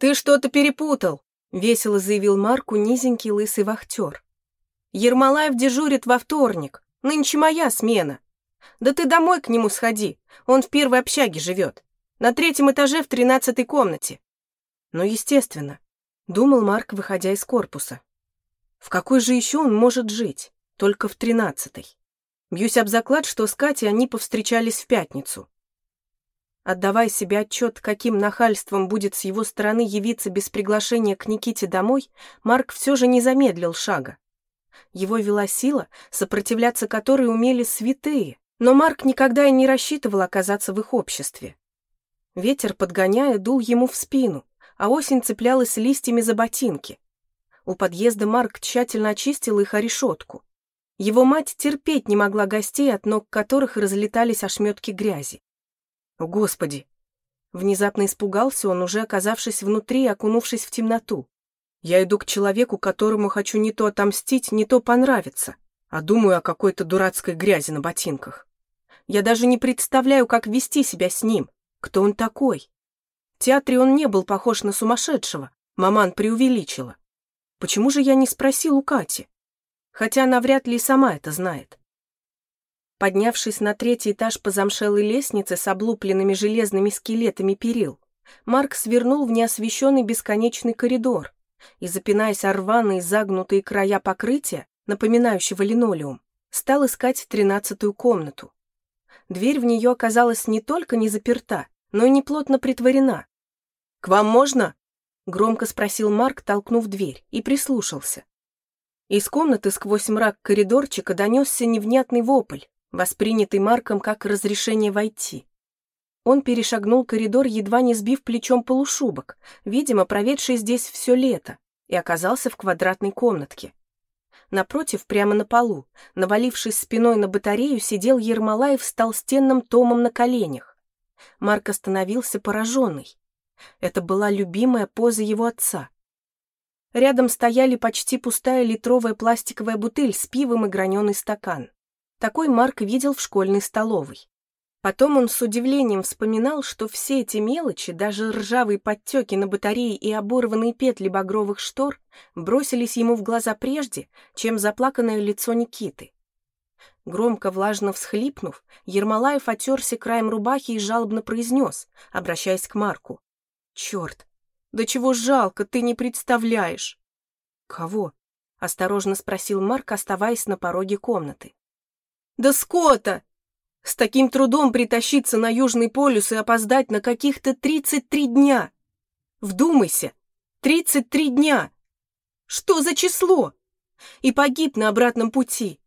«Ты что-то перепутал», — весело заявил Марку низенький лысый вахтер. «Ермолаев дежурит во вторник. Нынче моя смена. Да ты домой к нему сходи. Он в первой общаге живет. На третьем этаже в тринадцатой комнате». «Ну, естественно», — думал Марк, выходя из корпуса. «В какой же еще он может жить? Только в тринадцатой. Бьюсь об заклад, что с Катей они повстречались в пятницу. Отдавая себе отчет, каким нахальством будет с его стороны явиться без приглашения к Никите домой, Марк все же не замедлил шага. Его вела сила, сопротивляться которой умели святые, но Марк никогда и не рассчитывал оказаться в их обществе. Ветер, подгоняя, дул ему в спину, а осень цеплялась листьями за ботинки. У подъезда Марк тщательно очистил их о решетку. Его мать терпеть не могла гостей, от ног которых разлетались ошметки грязи. Господи! Внезапно испугался он, уже оказавшись внутри окунувшись в темноту. Я иду к человеку, которому хочу не то отомстить, не то понравиться, а думаю о какой-то дурацкой грязи на ботинках. Я даже не представляю, как вести себя с ним, кто он такой. В театре он не был похож на сумасшедшего, маман преувеличила. Почему же я не спросил у Кати? Хотя она вряд ли сама это знает. Поднявшись на третий этаж по замшелой лестнице с облупленными железными скелетами перил, Марк свернул в неосвещенный бесконечный коридор и, запинаясь о рваные загнутые края покрытия, напоминающего линолеум, стал искать тринадцатую комнату. Дверь в нее оказалась не только не заперта, но и неплотно притворена. «К вам можно?» — громко спросил Марк, толкнув дверь, и прислушался. Из комнаты сквозь мрак коридорчика донесся невнятный вопль, воспринятый Марком как разрешение войти. Он перешагнул коридор, едва не сбив плечом полушубок, видимо, проведший здесь все лето, и оказался в квадратной комнатке. Напротив, прямо на полу, навалившись спиной на батарею, сидел Ермолаев с толстенным томом на коленях. Марк остановился пораженный. Это была любимая поза его отца. Рядом стояли почти пустая литровая пластиковая бутыль с пивом и граненый стакан. Такой Марк видел в школьной столовой. Потом он с удивлением вспоминал, что все эти мелочи, даже ржавые подтеки на батарее и оборванные петли багровых штор, бросились ему в глаза прежде, чем заплаканное лицо Никиты. Громко, влажно всхлипнув, Ермолаев отерся краем рубахи и жалобно произнес, обращаясь к Марку. «Черт, да чего жалко, ты не представляешь!» «Кого?» — осторожно спросил Марк, оставаясь на пороге комнаты. Да скота! С таким трудом притащиться на Южный полюс и опоздать на каких-то 33 дня. Вдумайся, 33 дня. Что за число? И погиб на обратном пути.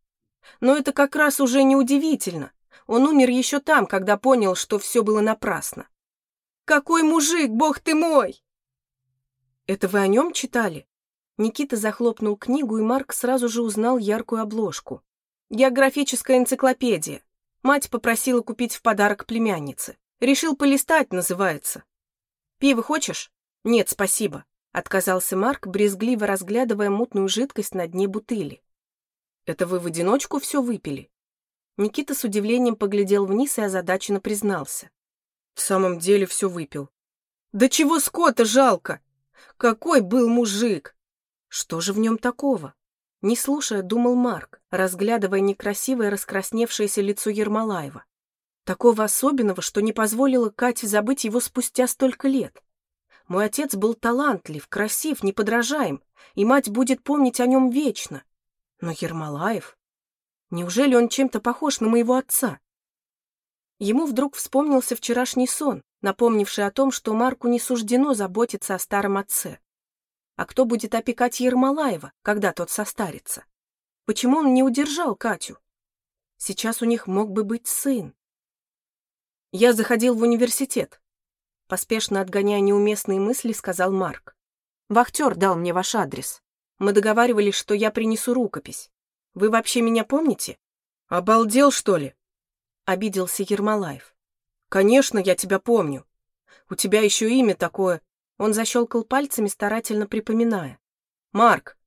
Но это как раз уже неудивительно. Он умер еще там, когда понял, что все было напрасно. Какой мужик, бог ты мой! Это вы о нем читали? Никита захлопнул книгу, и Марк сразу же узнал яркую обложку. Географическая энциклопедия. Мать попросила купить в подарок племяннице. Решил полистать, называется. Пиво хочешь? Нет, спасибо. Отказался Марк, брезгливо разглядывая мутную жидкость на дне бутыли. Это вы в одиночку все выпили? Никита с удивлением поглядел вниз и озадаченно признался. В самом деле все выпил. Да чего скота жалко? Какой был мужик! Что же в нем такого? Не слушая, думал Марк, разглядывая некрасивое раскрасневшееся лицо Ермолаева. Такого особенного, что не позволило Кате забыть его спустя столько лет. Мой отец был талантлив, красив, неподражаем, и мать будет помнить о нем вечно. Но Ермолаев... Неужели он чем-то похож на моего отца? Ему вдруг вспомнился вчерашний сон, напомнивший о том, что Марку не суждено заботиться о старом отце. А кто будет опекать Ермолаева, когда тот состарится? Почему он не удержал Катю? Сейчас у них мог бы быть сын. Я заходил в университет. Поспешно отгоняя неуместные мысли, сказал Марк. Вахтер дал мне ваш адрес. Мы договаривались, что я принесу рукопись. Вы вообще меня помните? Обалдел, что ли? Обиделся Ермолаев. Конечно, я тебя помню. У тебя еще имя такое он защелкал пальцами, старательно припоминая. «Марк!»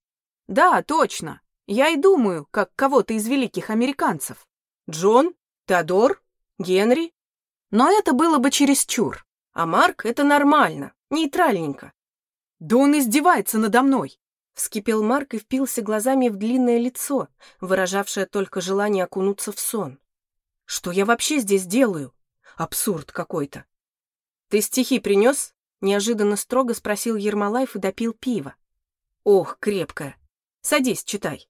«Да, точно. Я и думаю, как кого-то из великих американцев. Джон? Теодор? Генри? Но это было бы чересчур. А Марк — это нормально, нейтральненько. Да он издевается надо мной!» Вскипел Марк и впился глазами в длинное лицо, выражавшее только желание окунуться в сон. «Что я вообще здесь делаю? Абсурд какой-то!» «Ты стихи принес?» — неожиданно строго спросил Ермолаев и допил пиво. «Ох, крепкое! Садись, читай!»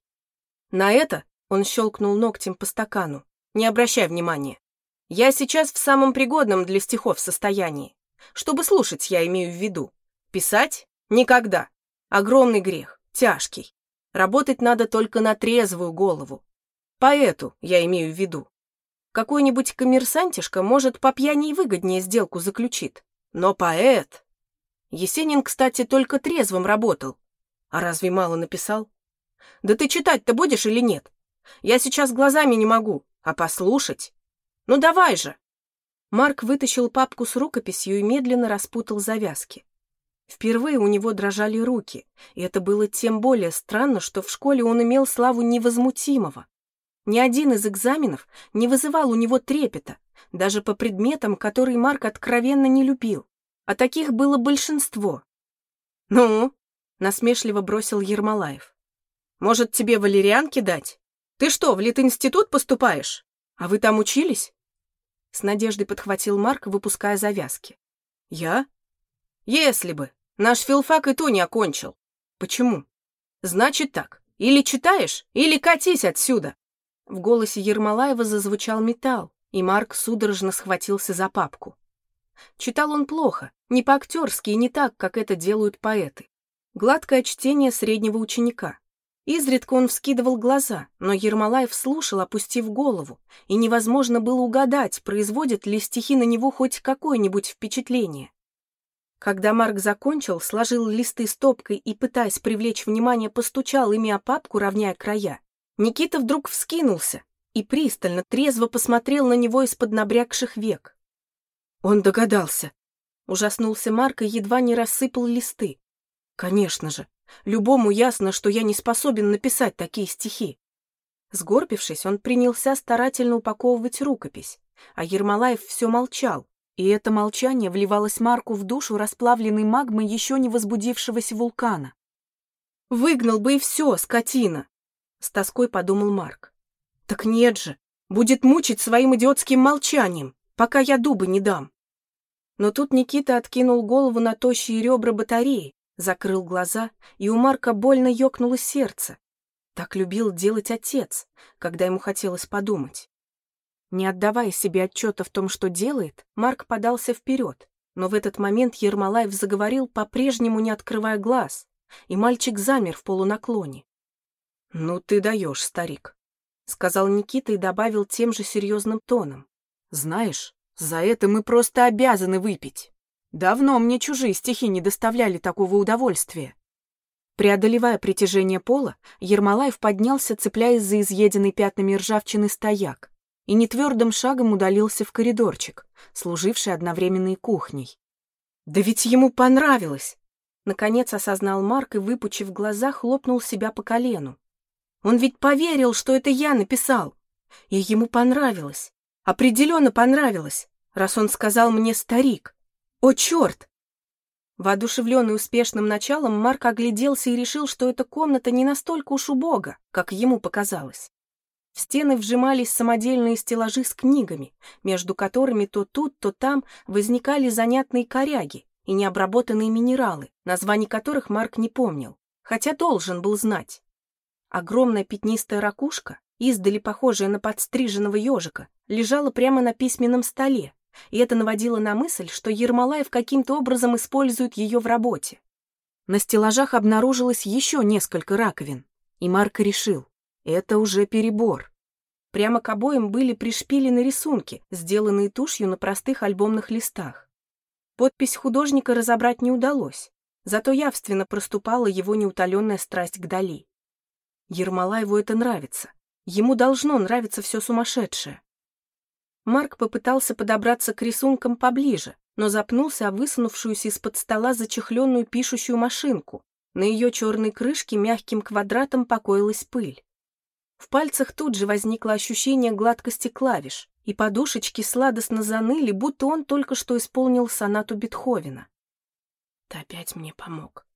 «На это?» — он щелкнул ногтем по стакану. «Не обращай внимания. Я сейчас в самом пригодном для стихов состоянии. Чтобы слушать, я имею в виду. Писать? Никогда. Огромный грех, тяжкий. Работать надо только на трезвую голову. Поэту я имею в виду. Какой-нибудь коммерсантишка, может, по пьяни выгоднее сделку заключит. Но поэт... Есенин, кстати, только трезвым работал. А разве мало написал? Да ты читать-то будешь или нет? Я сейчас глазами не могу, а послушать? Ну давай же!» Марк вытащил папку с рукописью и медленно распутал завязки. Впервые у него дрожали руки, и это было тем более странно, что в школе он имел славу невозмутимого. Ни один из экзаменов не вызывал у него трепета, даже по предметам, которые Марк откровенно не любил. А таких было большинство. «Ну?» — насмешливо бросил Ермолаев. «Может, тебе валерьянки дать? Ты что, в Литинститут поступаешь? А вы там учились?» С надеждой подхватил Марк, выпуская завязки. «Я? Если бы. Наш филфак и то не окончил. Почему? Значит так. Или читаешь, или катись отсюда. В голосе Ермолаева зазвучал металл, и Марк судорожно схватился за папку. Читал он плохо, не по-актерски и не так, как это делают поэты. Гладкое чтение среднего ученика. Изредка он вскидывал глаза, но Ермолаев слушал, опустив голову, и невозможно было угадать, производят ли стихи на него хоть какое-нибудь впечатление. Когда Марк закончил, сложил листы стопкой и, пытаясь привлечь внимание, постучал ими о папку, равняя края, Никита вдруг вскинулся и пристально, трезво посмотрел на него из-под набрякших век. Он догадался. Ужаснулся Марк и едва не рассыпал листы. Конечно же, любому ясно, что я не способен написать такие стихи. Сгорбившись, он принялся старательно упаковывать рукопись, а Ермолаев все молчал, и это молчание вливалось Марку в душу расплавленной магмы еще не возбудившегося вулкана. «Выгнал бы и все, скотина!» — с тоской подумал Марк. «Так нет же, будет мучить своим идиотским молчанием, пока я дубы не дам». Но тут Никита откинул голову на тощие ребра батареи, закрыл глаза, и у Марка больно ёкнуло сердце. Так любил делать отец, когда ему хотелось подумать. Не отдавая себе отчета в том, что делает, Марк подался вперед, но в этот момент Ермолаев заговорил, по-прежнему не открывая глаз, и мальчик замер в полунаклоне. «Ну ты даешь, старик», — сказал Никита и добавил тем же серьезным тоном. «Знаешь, за это мы просто обязаны выпить. Давно мне чужие стихи не доставляли такого удовольствия». Преодолевая притяжение пола, Ермолаев поднялся, цепляясь за изъеденный пятнами ржавчины стояк, и нетвердым шагом удалился в коридорчик, служивший одновременно и кухней. «Да ведь ему понравилось!» Наконец осознал Марк и, выпучив глаза, хлопнул себя по колену. «Он ведь поверил, что это я написал! И ему понравилось! Определенно понравилось, раз он сказал мне «старик». О, черт!» Воодушевленный успешным началом, Марк огляделся и решил, что эта комната не настолько уж убога, как ему показалось. В стены вжимались самодельные стеллажи с книгами, между которыми то тут, то там возникали занятные коряги и необработанные минералы, названий которых Марк не помнил, хотя должен был знать. Огромная пятнистая ракушка, издали похожая на подстриженного ежика, лежала прямо на письменном столе, и это наводило на мысль, что Ермолаев каким-то образом использует ее в работе. На стеллажах обнаружилось еще несколько раковин, и Марк решил, это уже перебор. Прямо к обоим были пришпилены рисунки, сделанные тушью на простых альбомных листах. Подпись художника разобрать не удалось, зато явственно проступала его неутоленная страсть к Дали. Ермолаеву это нравится. Ему должно нравиться все сумасшедшее. Марк попытался подобраться к рисункам поближе, но запнулся о высунувшуюся из-под стола зачехленную пишущую машинку. На ее черной крышке мягким квадратом покоилась пыль. В пальцах тут же возникло ощущение гладкости клавиш, и подушечки сладостно заныли, будто он только что исполнил сонату Бетховена. «Ты опять мне помог»,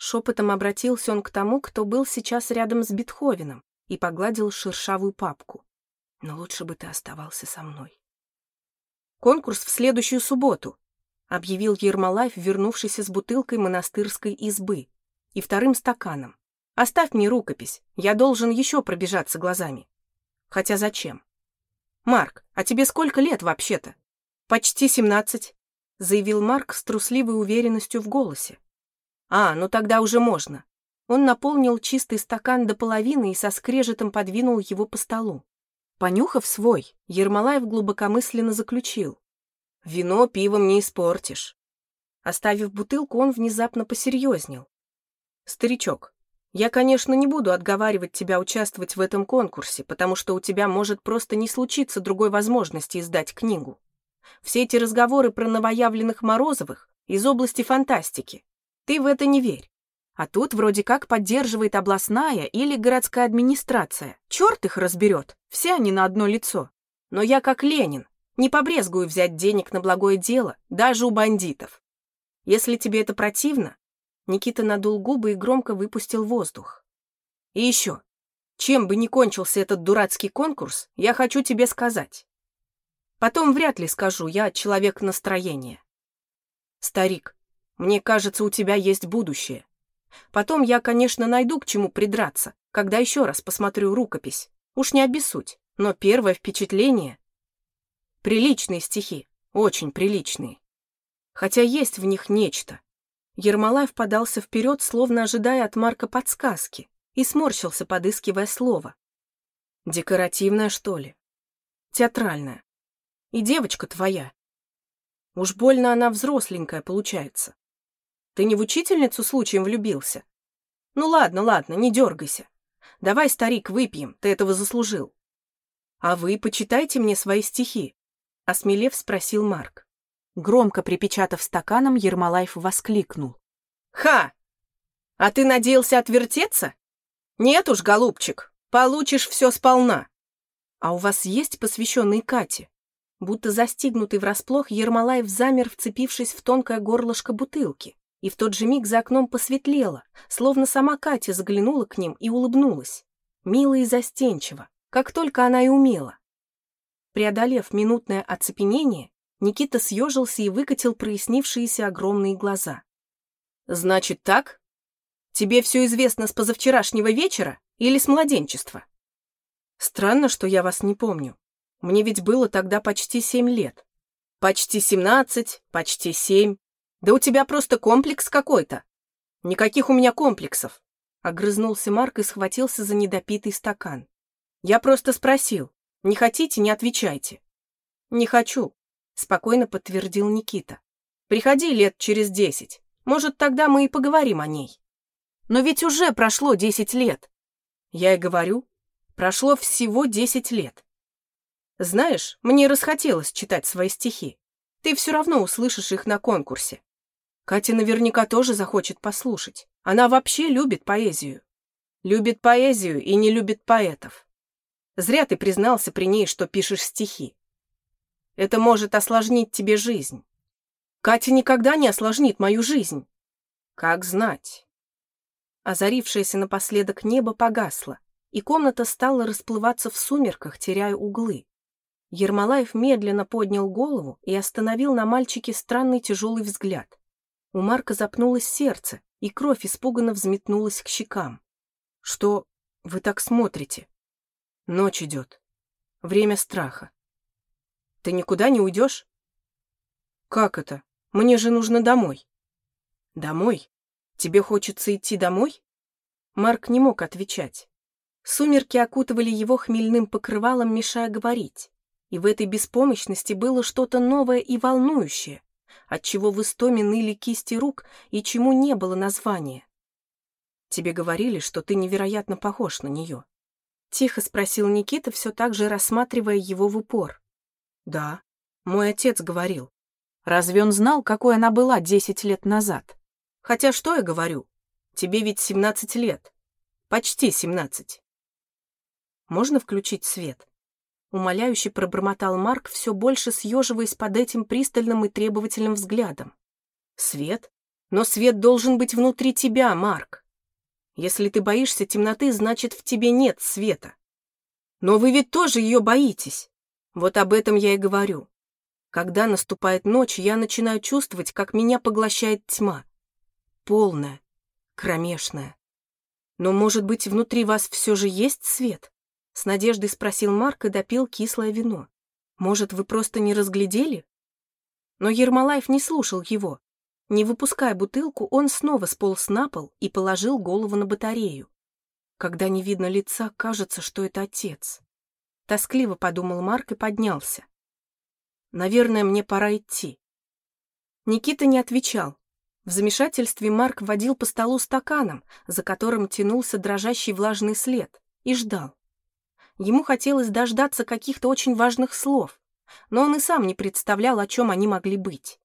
Шепотом обратился он к тому, кто был сейчас рядом с Бетховеном, и погладил шершавую папку. «Но лучше бы ты оставался со мной». «Конкурс в следующую субботу», — объявил Ермолаев, вернувшийся с бутылкой монастырской избы и вторым стаканом. «Оставь мне рукопись, я должен еще пробежаться глазами». «Хотя зачем?» «Марк, а тебе сколько лет вообще-то?» «Почти семнадцать», — заявил Марк с трусливой уверенностью в голосе. «А, ну тогда уже можно». Он наполнил чистый стакан до половины и со скрежетом подвинул его по столу. Понюхав свой, Ермолаев глубокомысленно заключил. «Вино пивом не испортишь». Оставив бутылку, он внезапно посерьезнел. «Старичок, я, конечно, не буду отговаривать тебя участвовать в этом конкурсе, потому что у тебя может просто не случиться другой возможности издать книгу. Все эти разговоры про новоявленных Морозовых из области фантастики. Ты в это не верь. А тут вроде как поддерживает областная или городская администрация. Черт их разберет, все они на одно лицо. Но я как Ленин, не побрезгую взять денег на благое дело, даже у бандитов. Если тебе это противно, Никита надул губы и громко выпустил воздух. И еще, чем бы ни кончился этот дурацкий конкурс, я хочу тебе сказать. Потом вряд ли скажу, я человек настроения. Старик, мне кажется, у тебя есть будущее. Потом я, конечно, найду к чему придраться, когда еще раз посмотрю рукопись. Уж не обессудь, но первое впечатление... Приличные стихи, очень приличные. Хотя есть в них нечто. Ермолаев подался вперед, словно ожидая от Марка подсказки, и сморщился, подыскивая слово. Декоративная, что ли? Театральная. И девочка твоя. Уж больно она взросленькая получается. Ты не в учительницу случаем влюбился? Ну ладно, ладно, не дергайся. Давай, старик, выпьем, ты этого заслужил. А вы почитайте мне свои стихи, осмелев спросил Марк. Громко припечатав стаканом, Ермолаев воскликнул. «Ха! А ты надеялся отвертеться? Нет уж, голубчик, получишь все сполна. А у вас есть посвященный Кате?» Будто застигнутый врасплох, Ермолаев замер, вцепившись в тонкое горлышко бутылки. И в тот же миг за окном посветлело, словно сама Катя заглянула к ним и улыбнулась. Мило и застенчиво, как только она и умела. Преодолев минутное оцепенение, Никита съежился и выкатил прояснившиеся огромные глаза. «Значит так? Тебе все известно с позавчерашнего вечера или с младенчества?» «Странно, что я вас не помню. Мне ведь было тогда почти семь лет. Почти семнадцать, почти семь. Да у тебя просто комплекс какой-то. Никаких у меня комплексов. Огрызнулся Марк и схватился за недопитый стакан. Я просто спросил. Не хотите, не отвечайте. Не хочу, спокойно подтвердил Никита. Приходи лет через десять. Может, тогда мы и поговорим о ней. Но ведь уже прошло десять лет. Я и говорю, прошло всего десять лет. Знаешь, мне расхотелось читать свои стихи. Ты все равно услышишь их на конкурсе. Катя наверняка тоже захочет послушать. Она вообще любит поэзию. Любит поэзию и не любит поэтов. Зря ты признался при ней, что пишешь стихи. Это может осложнить тебе жизнь. Катя никогда не осложнит мою жизнь. Как знать. Озарившееся напоследок небо погасло, и комната стала расплываться в сумерках, теряя углы. Ермолаев медленно поднял голову и остановил на мальчике странный тяжелый взгляд. У Марка запнулось сердце, и кровь испуганно взметнулась к щекам. «Что вы так смотрите? Ночь идет. Время страха. Ты никуда не уйдешь?» «Как это? Мне же нужно домой». «Домой? Тебе хочется идти домой?» Марк не мог отвечать. Сумерки окутывали его хмельным покрывалом, мешая говорить. И в этой беспомощности было что-то новое и волнующее, отчего в истоме ныли кисти рук и чему не было названия. «Тебе говорили, что ты невероятно похож на нее?» Тихо спросил Никита, все так же рассматривая его в упор. «Да, мой отец говорил. Разве он знал, какой она была десять лет назад? Хотя что я говорю? Тебе ведь семнадцать лет. Почти семнадцать. Можно включить свет?» Умоляюще пробормотал Марк, все больше съеживаясь под этим пристальным и требовательным взглядом. «Свет? Но свет должен быть внутри тебя, Марк. Если ты боишься темноты, значит, в тебе нет света. Но вы ведь тоже ее боитесь. Вот об этом я и говорю. Когда наступает ночь, я начинаю чувствовать, как меня поглощает тьма. Полная, кромешная. Но, может быть, внутри вас все же есть свет? С надеждой спросил Марк и допил кислое вино. Может, вы просто не разглядели? Но Ермолаев не слушал его. Не выпуская бутылку, он снова сполз на пол и положил голову на батарею. Когда не видно лица, кажется, что это отец. Тоскливо подумал Марк и поднялся. Наверное, мне пора идти. Никита не отвечал. В замешательстве Марк водил по столу стаканом, за которым тянулся дрожащий влажный след, и ждал. Ему хотелось дождаться каких-то очень важных слов, но он и сам не представлял, о чем они могли быть.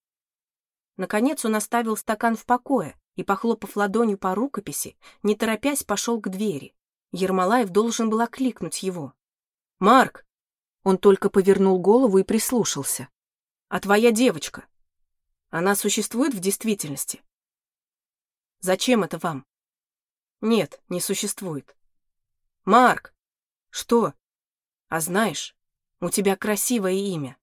Наконец он оставил стакан в покое и, похлопав ладонью по рукописи, не торопясь, пошел к двери. Ермолаев должен был окликнуть его. «Марк!» Он только повернул голову и прислушался. «А твоя девочка? Она существует в действительности?» «Зачем это вам?» «Нет, не существует». «Марк!» «Что?» «А знаешь, у тебя красивое имя.